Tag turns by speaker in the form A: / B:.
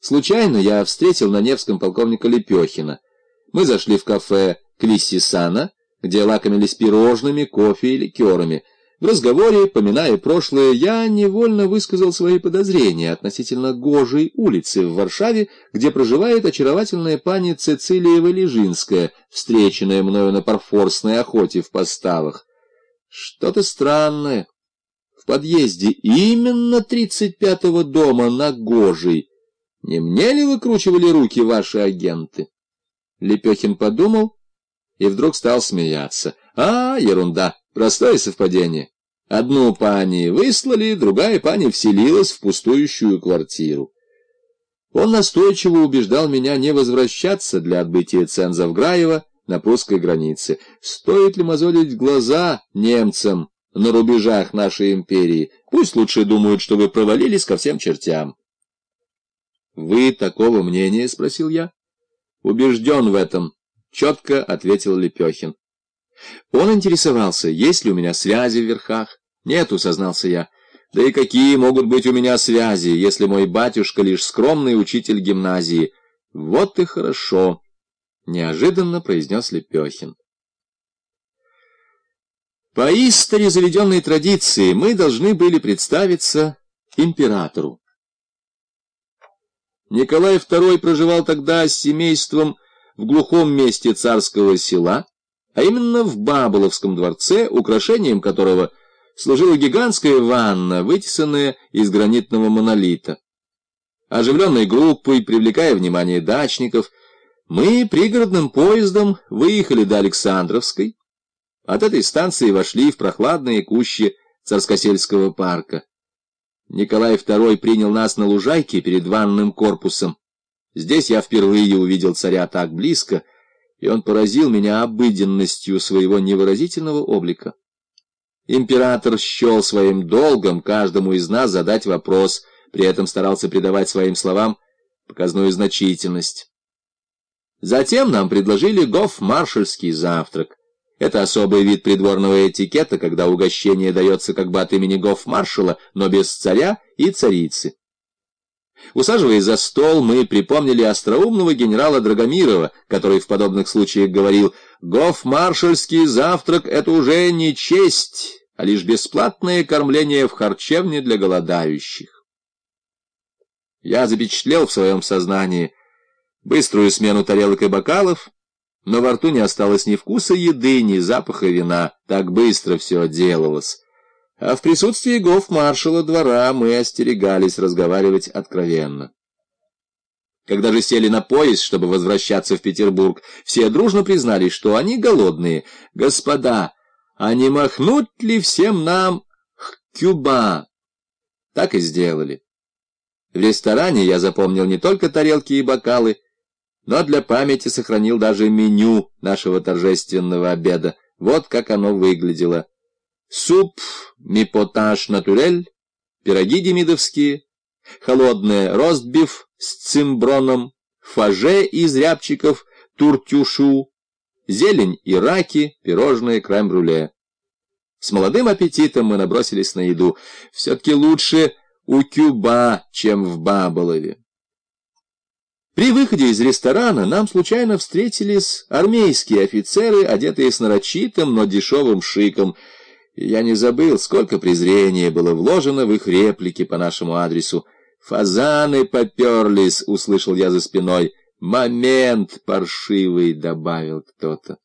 A: Случайно я встретил на Невском полковника Лепехина. Мы зашли в кафе Клиссисана, где лакомились пирожными, кофе и ликерами. В разговоре, поминая прошлое, я невольно высказал свои подозрения относительно Гожей улицы в Варшаве, где проживает очаровательная пани Цицилия Валежинская, встреченная мною на парфорсной охоте в поставах. Что-то странное. В подъезде именно тридцать пятого дома на Гожей не мне ли выкручивали руки ваши агенты? Лепехин подумал и вдруг стал смеяться. А, ерунда, простое совпадение. Одну пани выслали, другая пани вселилась в пустующую квартиру. Он настойчиво убеждал меня не возвращаться для отбытия ценза в Граево на прусской границе. Стоит ли мозолить глаза немцам на рубежах нашей империи? Пусть лучше думают, что вы провалились ко всем чертям. «Вы такого мнения?» — спросил я. «Убежден в этом», — четко ответил Лепехин. Он интересовался, есть ли у меня связи в верхах. «Нету», — сознался я. «Да и какие могут быть у меня связи, если мой батюшка лишь скромный учитель гимназии?» «Вот и хорошо», — неожиданно произнес Лепехин. По истории заведенной традиции мы должны были представиться императору. Николай II проживал тогда с семейством в глухом месте царского села, а именно в Баболовском дворце, украшением которого служила гигантская ванна, вытесанная из гранитного монолита. Оживленной группой, привлекая внимание дачников, мы пригородным поездом выехали до Александровской. От этой станции вошли в прохладные кущи Царскосельского парка. Николай II принял нас на лужайке перед ванным корпусом. Здесь я впервые увидел царя так близко, и он поразил меня обыденностью своего невыразительного облика. Император счел своим долгом каждому из нас задать вопрос, при этом старался придавать своим словам показную значительность. Затем нам предложили гофмаршальский завтрак. Это особый вид придворного этикета, когда угощение дается как бы от имени гофмаршала, но без царя и царицы. Усаживаясь за стол, мы припомнили остроумного генерала Драгомирова, который в подобных случаях говорил «Гофмаршальский завтрак — это уже не честь, а лишь бесплатное кормление в харчевне для голодающих». Я запечатлел в своем сознании быструю смену тарелок и бокалов, но во рту не осталось ни вкуса еды, ни запаха вина. Так быстро все делалось. А в присутствии гоф-маршала двора мы остерегались разговаривать откровенно. Когда же сели на поезд, чтобы возвращаться в Петербург, все дружно признались, что они голодные. «Господа, а не махнуть ли всем нам Кюба?» Так и сделали. В ресторане я запомнил не только тарелки и бокалы, но для памяти сохранил даже меню нашего торжественного обеда. Вот как оно выглядело. Суп мипотаж натурель, пироги демидовские, холодный ростбиф с цимброном, фаже из рябчиков, туртюшу, зелень и раки, пирожные крем-брюле. С молодым аппетитом мы набросились на еду. Все-таки лучше у Кюба, чем в Баболове. При выходе из ресторана нам случайно встретились армейские офицеры, одетые с нарочитым, но дешевым шиком. Я не забыл, сколько презрения было вложено в их реплики по нашему адресу. «Фазаны поперлись», — услышал я за спиной. «Момент паршивый», — добавил кто-то.